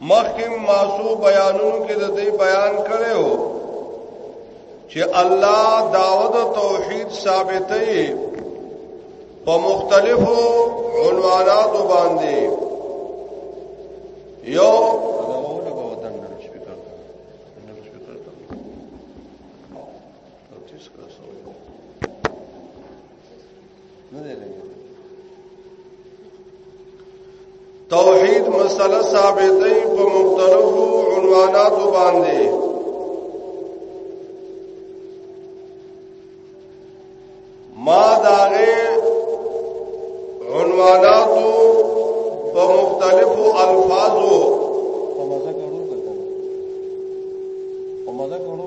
مخکې ماسو بیانونو کې د دې بیان کړو چې الله داوود توحید ثابتې په مختلفو عنواناتو باندې یو توحید مسله ثابتې په مختلفو عنواناتو باندې ما داغه عنواناتو په مختلفو الفاظو په مزه کړو په مزه کړو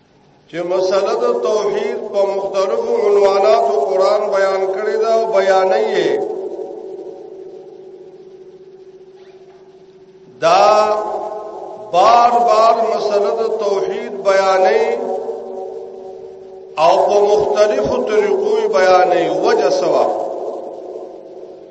چې مسله د توحید په مختلفو عنواناتو قران بیان کړی دا او بیانې یې دا بار بار مسله د توحید بیانې او په مختلفو طریقو بیانې وجه سوا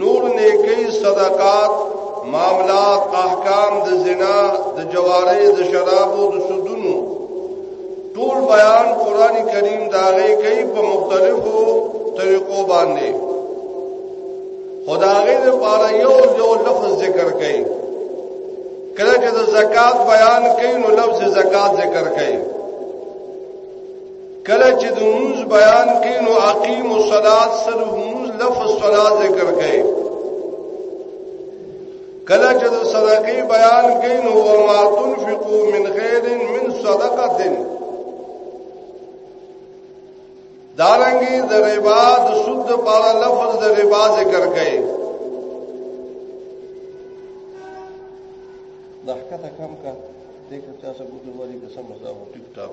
نور نیکی صدقات معاملات احکام د زنا د جواری د شرابو د سودونو ټول بیان قران کریم دا غي کوي په مختلفو طریقو باندې خدای دې پاره یو یو لفظ ذکر کوي کله چې د زکات بیان کوي نو لفظ زکات ذکر کوي کله چې د موز بیان کې نو اقیم الصلات سره موز لفظ صلات ذکر کړي کله چې د صدقې بیان کې نو ما تنفقو من خیر من صدقه دارنګي د ربا د سود د پاره لفظ د ربا ذکر کړي دحکته کم کا دغه تاسو ګورئ ورې کوم څه ټیک ټاک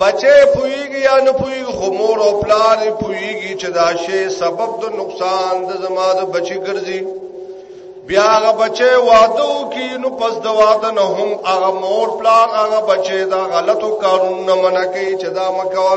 بچې پویږي یا نه پویږي خو مور او پلار پویږي چې دا شی سبب د نقصان د زما د بچی ګرځي بیا هغه بچې وادو کې نو پس د واده نه هم هغه مور پلار هغه بچې دا غلطو کارونه منکه چې دا مکوا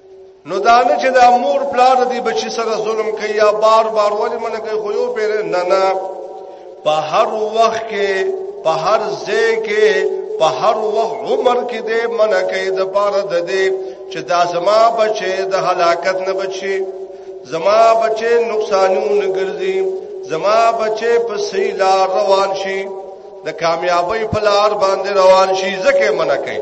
نو دانه چې دا مور پلار دی بچی سره ظلم کوي یا بار بار ولې منه کوي خو یو پیر نه نه په هر وخت کې په هر ځای کې په هر وخت عمر کې دې منه کوي د پاره د دې چې دا زما بچي د هلاکت نه بچي زما بچي نقصانونه ګرځي زما بچي په صحیح لار روان شي د کامیابی په لار باندې روان شي ځکه منه کوي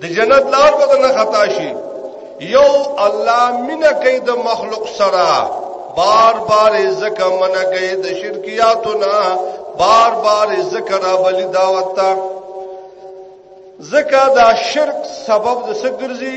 د جنت لار به نه خطا شي یو الله مینه کوي د مخلوق سره بار بار زکه منه کوي د شرکیاتو نه بار بار ذکر بلی دعوت تا زکه دا شرک سبب د سګرځي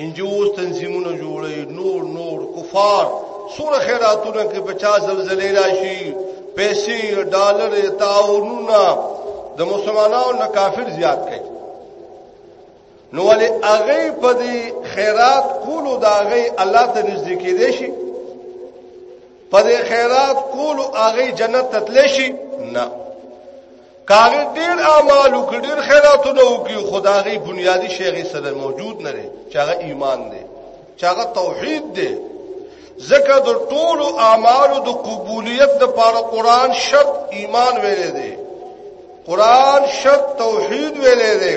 انجوز تنظیمونه جوړي نور نور کفار سور خیراتونه کې بچا زلزلې راشي پیسې ډالر تعاونونه د مسلمانانو نه کافر زیات کړي نو ولې هغه په دې خیرات کولو دا هغه الله ته نږدې کېدې شي په دې خیرات کولو هغه جنت ته تللی شي نه کاغه ډیر اعمال وکړي ډیر خیراتونه وکړي خدایي بنیادی شیغه سره موجود نه لري چې هغه ایمان دی چې هغه توحید دی ځکه د ټول اعمالو د قبولیت د پاره قران شرط ایمان ویلې دی قران شرط توحید ویلې دی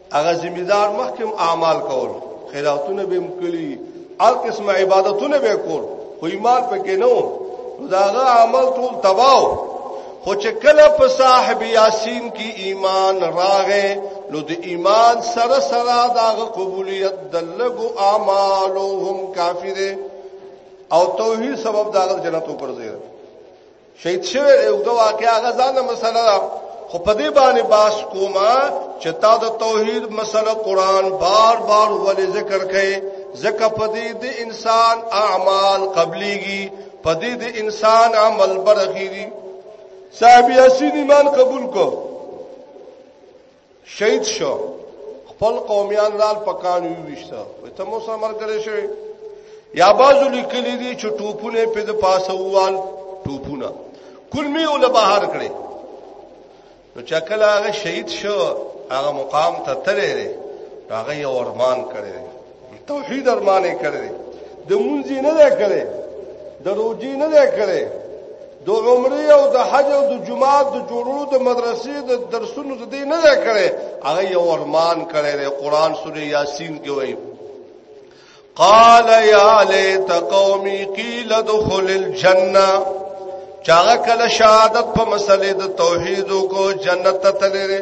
هغه ذمہ دار مخکم اعمال کول خیراتونه به مکلی هر قسم عبادتونه به کول خو ایمان پکې نه و داغه عمل ټول تباو خو چې کله په صاحب یاسین کې ایمان راغې نو د ایمان سره سره داغه قبولیت د لګو اعمالو هم کافی دی او توحید سبب داغه جنت وګرځي شهید شوی دی او دا واقعا هغه ځانه مسله ده خو په دې باندې باس کوما چې تا د توحید مسله قران بار بار ولې ذکر کړي ځکه په دې د انسان اعمال قبليږي په دې د انسان عمل برخيږي صاحب یاسین ایمان قبول کو شهید شو خپل قومیان رال پکانو ویشته وې ته مو سره مرګره شوی یا بازو لیکلی دي چې ټوپونه په د پاسه ووال ټوپونه کلمې ول بهر کړي نو چې کله هغه شهید شو هغه مقام ته تللی هغه یو ارمان کړی توحید ارمانه کړی د مونږی نه ده کړی د روجی نه ده کړی د عمره او د حج او د جمعه د جوړولو د مدرسې د درسونو د دې نه ده کړی هغه یو ارمان کړی دی قران سوره یاسین کې وایي قال یا لیت قومی قیل دخل الجنه چاغه کله شهادت په مسلې د توحید کو جنت ته تللی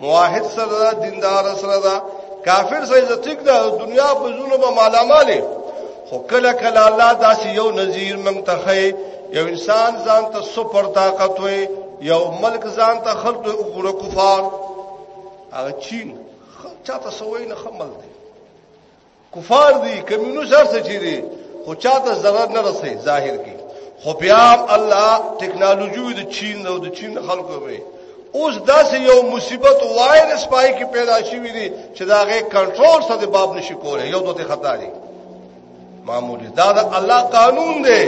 موحد سره دا دیندار سره دا کافر سره عزتیک دا دنیا په ظلم مالاماله خو کله کله الله داسې یو نذیر مونږ ته خي یو انسان ځان ته سپر طاقت وي یو ملک ځان ته خلق او ګور کفار هغه چین چاته سوې نه خمل دی کفار دي کمونست هر څه چي دي خو چاته ضرر نه رسي ظاهر کې خو بیا الله ټکنالوژي د چین او د چین خلکو به اوس داسې یو مصیبت وایرس پای کې پیدا شوی دی چې دا غي کنټرول سره باب نشي کولای یو دوته خطا دی معمولی دا د الله قانون دی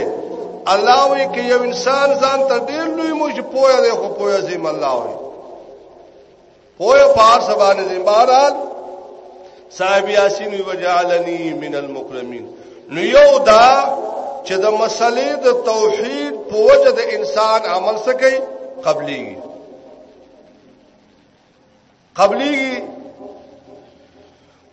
الله وی کې یو انسان ځان ته ډیر لوی موج پوهه دی خو پوهه زم الله وی پوهه په هر څه باندې دی بهرحال صاحب یاسین وجعلنی من المکرمین نو یو دا چې د مسلې د توحید په وجه د انسان عمل سکی قبلی قبلی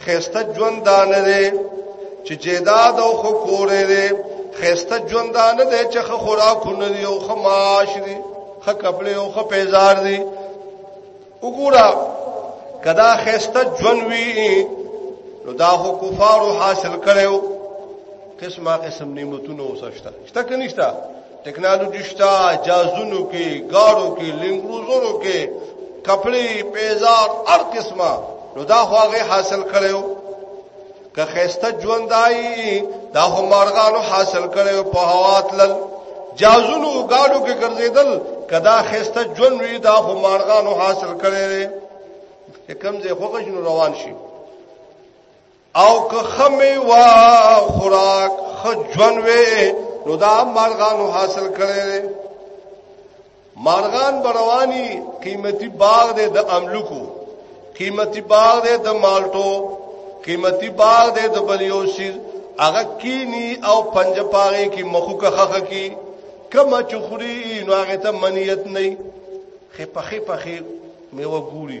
خسته ژوند دانه دی چې جیداد او خو کورې دی خسته ژوند دانه دی چې خو خوراکونه دی او خو معاش دی خو کپڑے او خو پیزار دی وګوره کدا خسته ژوند وی نو دا خو کفارو حاصل کړو قسمه قسم نعمتونه وسشته شته کنيشته ټیکنالوژي شته جازونو کې گاړو کې لنګروزونو کې کپڑے پیزار هر قسمه نو دا خو هغه حاصل کړو که خسته ژوند دای دا خو مارغانو حاصل کړو په هوا تلل جازونو گاړو کې ګرځیدل کدا خسته ژوند وی دا خو مارغانو حاصل کړي کم ځای خوښ شنو روان شي او که خمی وا خوراک خجون وی نو دا مارغانو حاصل کړي مارغان برواني قیمتي باغ دې د املوکو قیمتي باغ دې د مالټو قیمتي باغ دې د بلیوشي هغه کینی او پنځه پاره کې مخو کا خخه کی کما چخوري نو هغه ته منیت نه خې پخې پخې میوه ګوري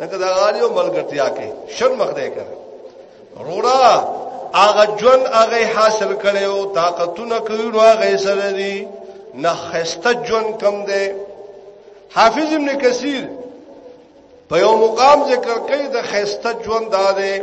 دغه د غالیو ملګرتیا کې شر مخ دی کړ رورا هغه جون هغه حاصل کړي او طاقتونه کوي نو هغه سره دي نه خسته جون کم دی حافظ ابن کثیر په یو مقام ذکر کوي د خسته جون داده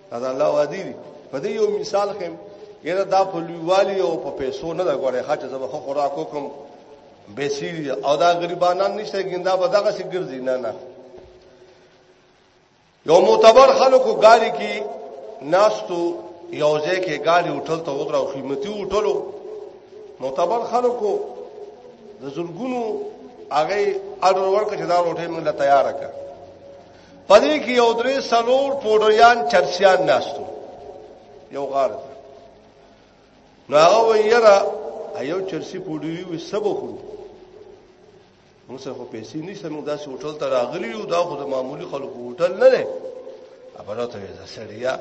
دا الله وادي دي په دې یو مثال خیم یره دا په لویوالي او په پیسو نه دا غواړي خاطر زما خو خوراک کوم بیسیری او دا غریبانان نشته ګندا به دغه سي ګرځي نه نه یو معتبر خلکو ګاډي کې ناستو یو ځای کې ګاډي هوټل ته وګراو قیمتي هوټلو معتبر خلکو د زورګونو هغه اډر ورکړ چې دا هوټل موږ له تیار کړ پدې کې یو درې سلور پوډریان چرسیان ناستو یو غار نو هغه ویرا ایو چرسی پوډری وي سبو خو موږ سره خو پیسې نشته موږ داسې هوټل ته راغلی یو دا خو د معمولی خلکو هوټل نه دی ابراته وې زسړیا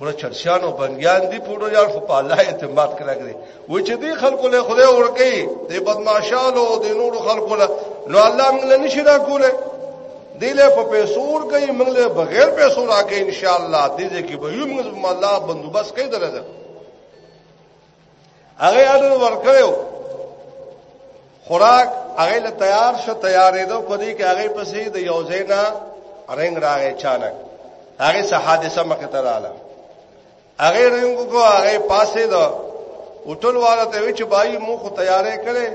کړه چرسیانو بندیان دی پورو یار خو په الله اعتماد کړه کړی و چې دی خلکو له خدای ورکی دی بدمعشالو دی نورو خلکو له نو الله موږ له نشي را کوله دی له په پیسو ورکی موږ له بغیر پیسو راکې ان شاء الله دې دې کې به یو موږ الله بندوبست کوي درځه هغه اډر ورکړو خوراک هغه له تیار شو تیارې دو په دې کې هغه پسې د یو زینا رنگ راغی چانک هغه سه حادثه مخه ته رااله هغه رنگ کو هغه پاسې دو اوټل والا ته وی چې بای مو خو تیارې کړي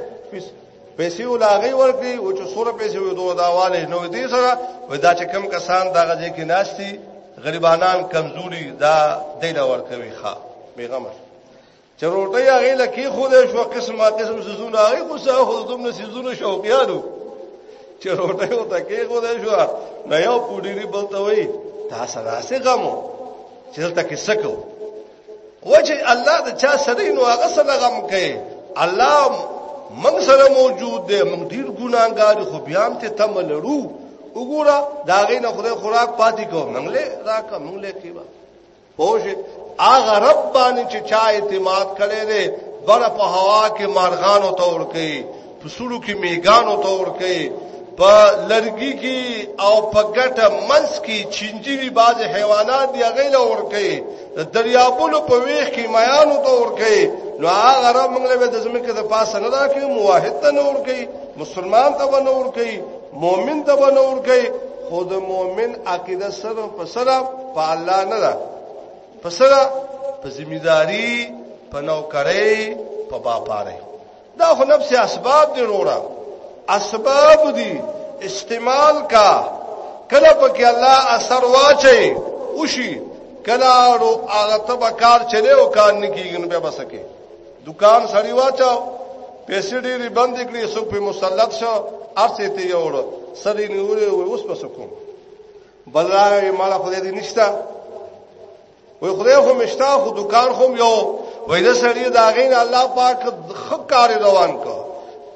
پیسې ولاغي ورکړي او چې سور پیسې وي دوه داواله نو دې سره ودا چې کم کسان دغه ځکه ناشتي غریبانان کمزوري دا دینه ورکوي ښا بیغمه چې روټي هغه لکه خو دې شو قسمه قسم سيزونه هغه خو سه خو دومره سيزونه شوقيانو چې روټي او تکي خو دې شو نه یو پوډيري بلته وي تاسو راسه غمو چې دلته کې سکو وجه الله د چا سره نو هغه سره غم کوي الله موږ سره موجود دی موږ ډیر ګناګار خو بیا هم ته تم لرو وګوره دا غي نه خدای خوراک پاتې کو موږ له راکه موږ له کیبا پوه شئ هغه رب باندې چې چا اعتماد کړی دی بر په هوا کې مارغانو ته ور کوي په سړو کې میګانو ته ور کوي په لرګي کې او په ګټه منس کې چینجی وی باز حیوانات دی غیله ور کوي د دریابونو په ویخ کې میانو ته ور کوي نو هغه رب موږ له د زمکه د پاسه نه راکې موحد ته نور کوي مسلمان ته ونور کوي مؤمن ته بنور کوي خود مؤمن عقیده سره په سره په الله نه ده په سره په ذمہداری په نوکرۍ په باپاره دا خو نفس اسباب دی وروړه اسباب دی استعمال کا کله په کې الله اثر واچي وشي کله ورو هغه تبکار چلے او کار نکیږي نو به بسکه دکان سړی واچو پیسې ډېری بند کړې څوک په مسلط شو ارڅه ته یوړ سړی نیولې و اوس پس کوم بلای مال خدای دې نشتا وای خدای خو مشتا خو دکان خو یو وای دا سړی دا غین الله پاک خکار روان کو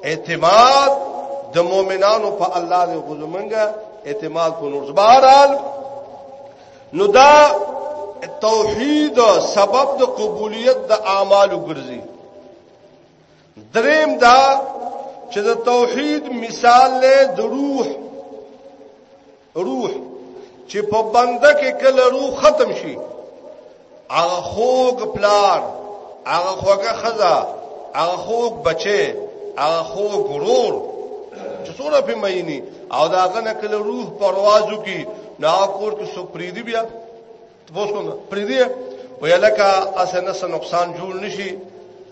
اعتماد د مؤمنانو په الله دې غوځمنګا اعتماد په نور زبارال نو دا توحید سبب د قبولیت د اعمالو ګرځي دریم دا چې د توحید مثال له د روح روح چې په بنده کې کله روح ختم شي هغه خوګ پلار هغه خوګه خزا هغه خوګ بچي هغه خوګ ورور چې څوره په مېنی او دا غنه کله روح پروازو کی نا کور کې سو پریدي بیا تاسو نه پریدي وی لکه اسنه سن نقصان جوړ نشي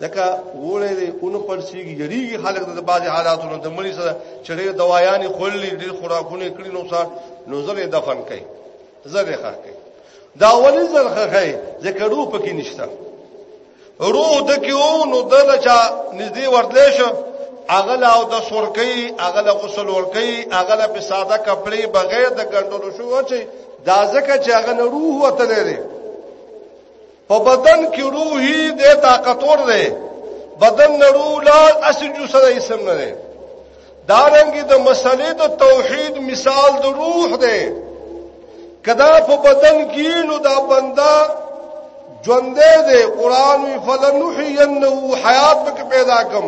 لکه وړې دې اون پرسیږي یریږي خلک د بعض حالاتو نه د مړي سره چړې دوايانې خولې ډېر خوراکونه کړی نو سار نو زره دفن کړي زره ښه کوي دا ولې زره ښه کوي ځکه روح پکې نشته روح د کېو نو دل چا نږدې ورتلې شو اغل او د سورکې اغل غسل ورکې اغل په ساده کپڑے بغیر د ګندلو شو چې دا ځکه چې هغه روح وته لري په بدن کې روحي د طاقتور دی بدن نه روح لار اسی جو سره اسم نه دی دارنګي د مسلې د توحید مثال د روح دی کدا په بدن کې نو دا بندا ژوندې دی قران وی فلنحینه حیات پکې پیدا کوم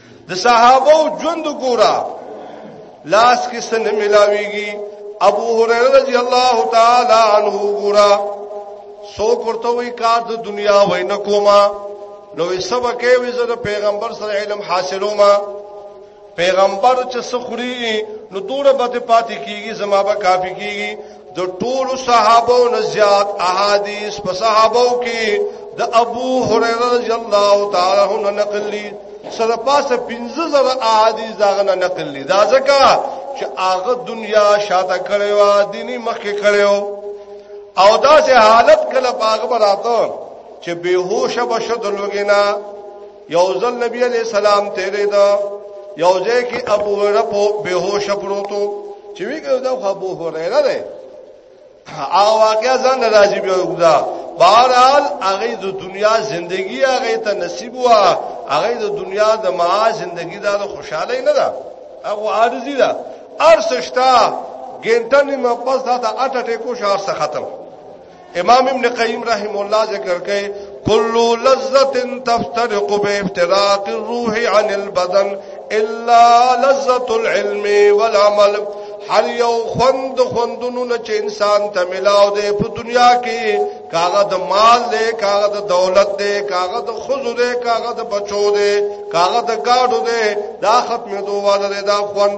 د صحابه ژوند ګورا لاس کې سن ملاويږي ابو هريره رضی الله تعالی عنہ ګورا سو کرته وی کار د دنیا وای نه کوما نو سبا کې وی زه د پیغمبر سره علم حاصلو ما پیغمبر چې سخري نو دوره به پاتې کیږي زما به کافي کیږي د ټولو صحابو نه زیات احادیث په صحابو کې د ابو هريره رضی الله تعالی عنہ نقل دي سره پاسه 15000 احادیث داغه نه نقل دي دا ځکه چې هغه دنیا شاته کړي وا دیني مخکې کړي او دا سه حالت کله باغ براته چې بهوش بشد لوګینا یو ځل نبی علیہ السلام تیرې دا یو ځای کې ابو هريره په بهوش پروتو چې ویګو دا ابو هريره ده هغه واقعا ځان راځي بیا وګدا بهرحال هغه د دنیا زندگی هغه ته نصیب و هغه د دنیا د معاش زندگی دا خوشاله نه ده هغه عارضی ده ارسشتا ګنټه نیمه پس دا اټه ټکو شهر څخه ختم امام ابن قیم رحم الله ذکر کوي کل لذه تفترق بافتراق الروح عن البدن الا لذه العلم والعمل هر یو خوند خوندونو نه چې انسان ته ملاو دی په دنیا کې کاغه د مال دی کاغه د دولت دی کاغه د خزو دی کاغه د بچو دی کاغه د گاډو دی دا ختمې دوه دا خوند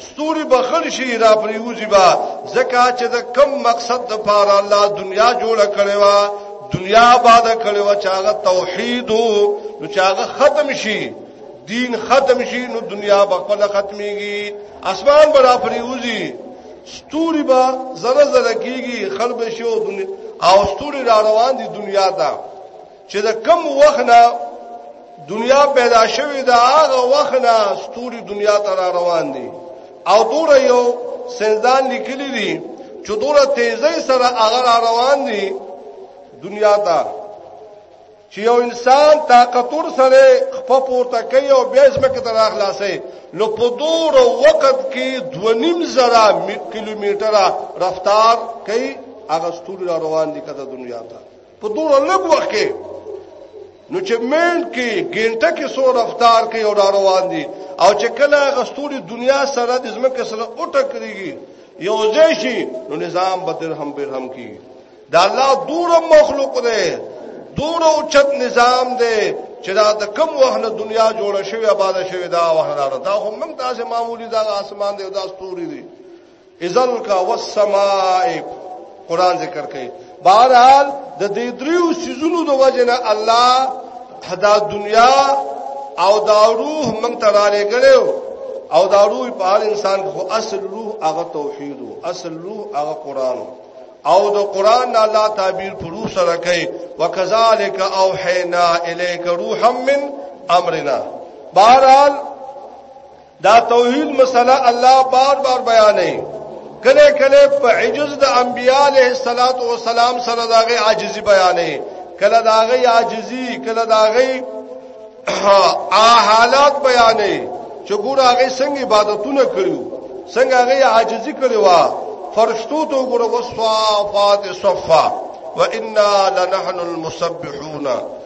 ستوري بخل شي را پریوزي با زکه چې د کم مقصد د پاره الله دنیا جوړ کړي وا دنیا آباد کړي وا چې هغه توحید نو چې هغه ختم شي دین ختم شي نو دنیا به خپل ختميږي اسمان به را پریوزي ستوري به زره زره کیږي خرب شي او دنیا او ستوري را روان دي دنیا ته چې د کم وخت نه دنیا پیدا شوې ده هغه وخت نه ستوري دنیا ته را روان دي او دوره یو سندان لیکلي دي چې دوره تیزی سره هغه را روان دي دنیا ته چې یو انسان طاقتور سره خپ پورته کوي او بیا ځمکه ته راخلاصي نو په دوره وخت کې 2.5 زره کیلومتره رفتار کوي هغه ستوري را روان دي کده دنیا ته په دوره لږ وخت کې نو چې مین کې ګینټه کې سو رفتار کې او روان دي او چې کله غستوري دنیا سره د زمکه سره او ټکرېږي یو ځای شي نو نظام بدر هم بیر هم کی دا الله دور مخلوق دی دور او چت نظام دی چې دا د کم وهنه دنیا جوړه شوی آباد شوی دا وهنه دا هم موږ تاسو معمولی دا اسمان دی دا ستوري دی اذل کا والسماء قران ذکر کوي بهرحال د دې دریو سيزونو د وجنه الله دا دنیا او دا روح موږ ته را لګلو او دا روح په هر انسان کې اصل روح هغه توحید اصل روح هغه قران او د قران نه الله تعبیر پر روح سره کوي وکذالک اوحینا الیک روحا من امرنا بهرحال دا توحید مسله الله بار بار بیانې کله کله په عجز د انبیاء علیه الصلاۃ والسلام سره داغه عاجزی بیانې کله داغه عاجزی کله داغه حالات بیانې چې ګور هغه څنګه عبادتونه کړو څنګه هغه عاجزی کړو فرشتو ته ګور وصفات صفا وانا لنحن المسبحون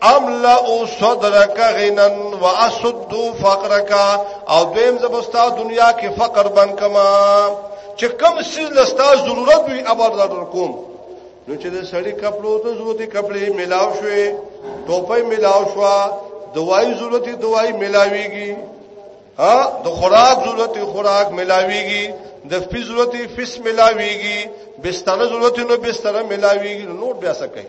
املا صدرک غنا واسد فقرک او دیم زبستا دنیا کې فقر بن کما چې کم سیز لستا ضرورت وي ابر در کوم نو چې د سړی کپلو ته ضرورت کپلې ملاو شوې ټوپې ملاو شوا دوايي ضرورت دوايي ملاويږي ها د خوراک ضرورت خوراک ملاويږي د فی ضرورت فیس ملاويږي بستر ضرورت نو بستر ملاويږي نور بیا څه کوي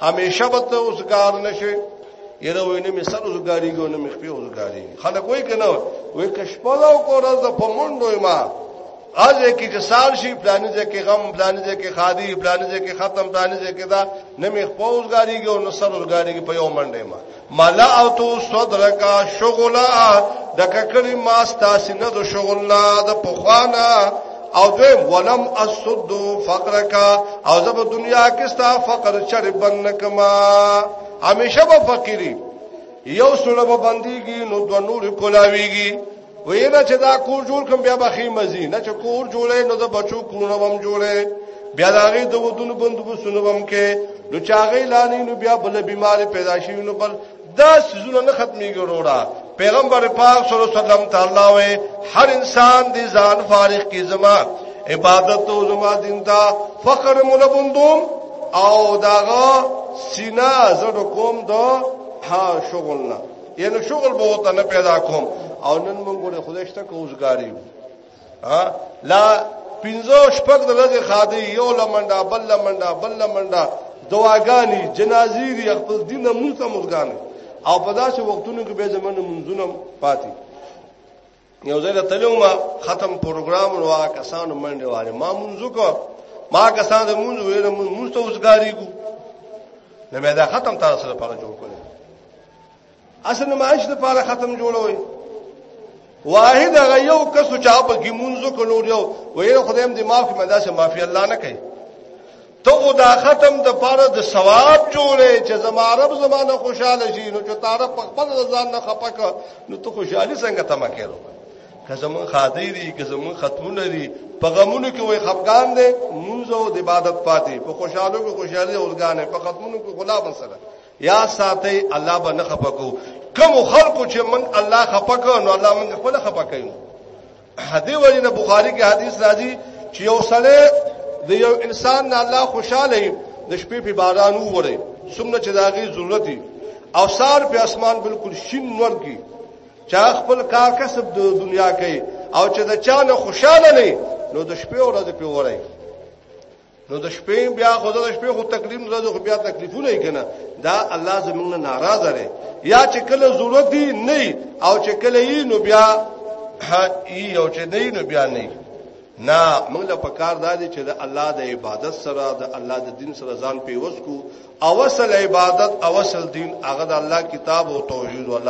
همیشه به ته اوسګار نشي یره وینې مې سر اوسګاری ګو نه مې خپې اوسګاری خلک وای کنه وای کښپلاو کو راز په منډو ما ازه کې چې سال شي پلانې ځای کې غم پلانې ځای کې خادي پلانې ځای کې ختم پلانې ځای کې دا نه مې خپوزګاری ګو نه سر اوسګاری په یو منډه ما ملأت صدرک شغلا د ککړی ما ستاسو نه د شغل نه د پخوانا او دویم ولم اسد فقرک او زب دنیا کې ستا فقر چر بن کما همیشه به فقيري یو سره به بنديږي نو د نور کولاويږي وې نه چې دا کور جوړ کوم بیا به خې مزي نه چې کور جوړې نو د بچو کورونه هم جوړې بیا دا غي د ودونو بندوبستونه هم کې نو چاغې لانی نو بیا بل بیماری پیدا شي نو بل دا سيزونه نه ختميږي وروړه پیغمبر پاک صلی الله علیه وسلم تعالی وې هر انسان دې ځان فارغ کی زما عبادت او زما دین ته فخر ملبندوم او داغه سینا زړه کوم دو ها شغل نه یعنی شغل به وته نه پیدا کوم او نن مونږ له خدای شته کوزګاری ها لا پنځو شپږ د ورځې خادي یو لمنډه بل لمنډه بل لمنډه دواګانی جنازي دی خپل دین موږ ته مزګان او په داسې وختونو کې به زمونږ منځونه پاتې یو ځای ته تلو ما ختم پروګرام نو هغه کسانو منډه واره ما مونږ کو ما کسان د مونږ ویره مونږ ته اوسګاری کو نو مې دا ختم تاسو سره پاره جوړ کړل اصل معاش د پاره ختم جوړوي واحد هغه یو کس چې په کې مونږ کو نور یو ویره خدایم دې معاف کړي مدا سه معافي الله نه کوي ته خو دا ختم د پاره د ثواب جوړې چې زما رب زمانه خوشاله شي نو چې تعرف په خپل ځان نه خپک نو ته خوشحالي څنګه تمه کړو که زمون خادي دي که زمون خاتون دي په غمونو کې وای خفقان دي منځ او د عبادت پاتې په خوشحالو کې خوشحالي اورګان په ختمونو کې غلا بنسره یا ساتي الله به نه خپکو کوم خلکو چې من الله خپکو نو الله موږ خپل خپکایو هدي وجنه بخاری کې حدیث راځي چې یو سړی د یو انسان نه الله خوشاله د شپې په باران وره څومره چې داغي ضرورت دي او سار په اسمان بالکل شین نور کی چا خپل کار کسب د دنیا کوي او چې د چا نه خوشاله نه نو د شپې ورځې په وره نو د شپې بیا خو د شپې خو تکلیف نه راځي خو بیا تکلیفونه یې کنه دا الله زمونږ نه ناراض دی یا چې کله ضرورت دی نه او چې کله یې نو بیا ای او چې نه نو بیا نه نه موږ له پکار دادی چې د الله د عبادت سره د الله د دین سره ځان پیوس کو او اصل عبادت او اصل دین هغه د الله کتاب او توحید او الله